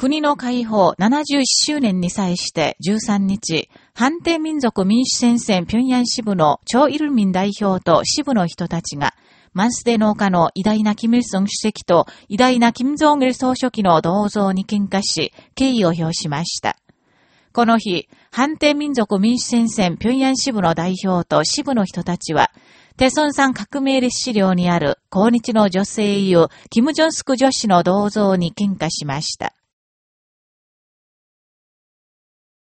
国の解放71周年に際して13日、反帝民族民主戦線平壌支部の超イルミン代表と支部の人たちが、マンスデ農家の偉大なキム・イルソン主席と偉大なキム・ジョン・ル総書記の銅像に喧嘩し、敬意を表しました。この日、反帝民族民主戦線平壌支部の代表と支部の人たちは、テソンさん革命歴史料にある、抗日の女性優、キム・ジョンスク女子の銅像に喧嘩しました。